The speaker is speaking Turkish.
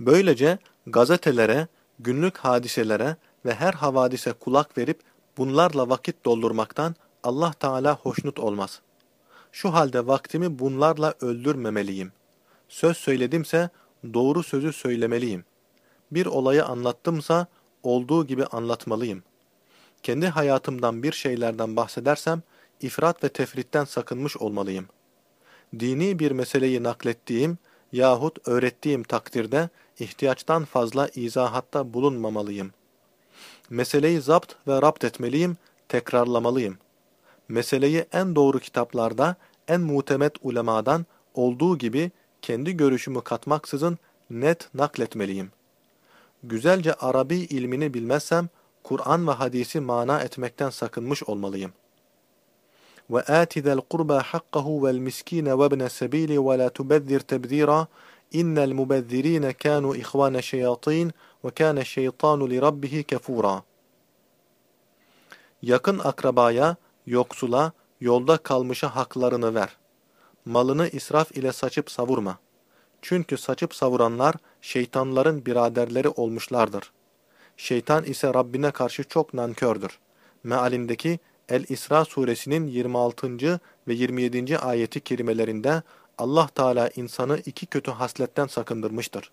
Böylece gazetelere, günlük hadiselere ve her havadise kulak verip bunlarla vakit doldurmaktan Allah Teala hoşnut olmaz. Şu halde vaktimi bunlarla öldürmemeliyim. Söz söyledimse doğru sözü söylemeliyim. Bir olayı anlattımsa olduğu gibi anlatmalıyım. Kendi hayatımdan bir şeylerden bahsedersem ifrat ve tefritten sakınmış olmalıyım. Dini bir meseleyi naklettiğim yahut öğrettiğim takdirde ihtiyaçtan fazla izahatta bulunmamalıyım. Meseleyi zapt ve rapt etmeliyim, tekrarlamalıyım. Meseleyi en doğru kitaplarda, en mutemet ulemadan olduğu gibi kendi görüşümü katmaksızın net nakletmeliyim. Güzelce Arabi ilmini bilmezsem, Kur'an ve hadisi mana etmekten sakınmış olmalıyım. وآت ذا القربى حقه والمسكين وابن السبيل ولا تبذر تبذيرا إن المبذرين كانوا إخوان الشياطين وكان الشيطان لربه كفورا Yakın akrabaya, yoksula, yolda kalmışa haklarını ver. Malını israf ile saçıp savurma. Çünkü saçıp savuranlar şeytanların biraderleri olmuşlardır. Şeytan ise Rabbine karşı çok nankördür. Mealindeki El-İsra suresinin 26. ve 27. ayeti kerimelerinde Allah Teala insanı iki kötü hasletten sakındırmıştır.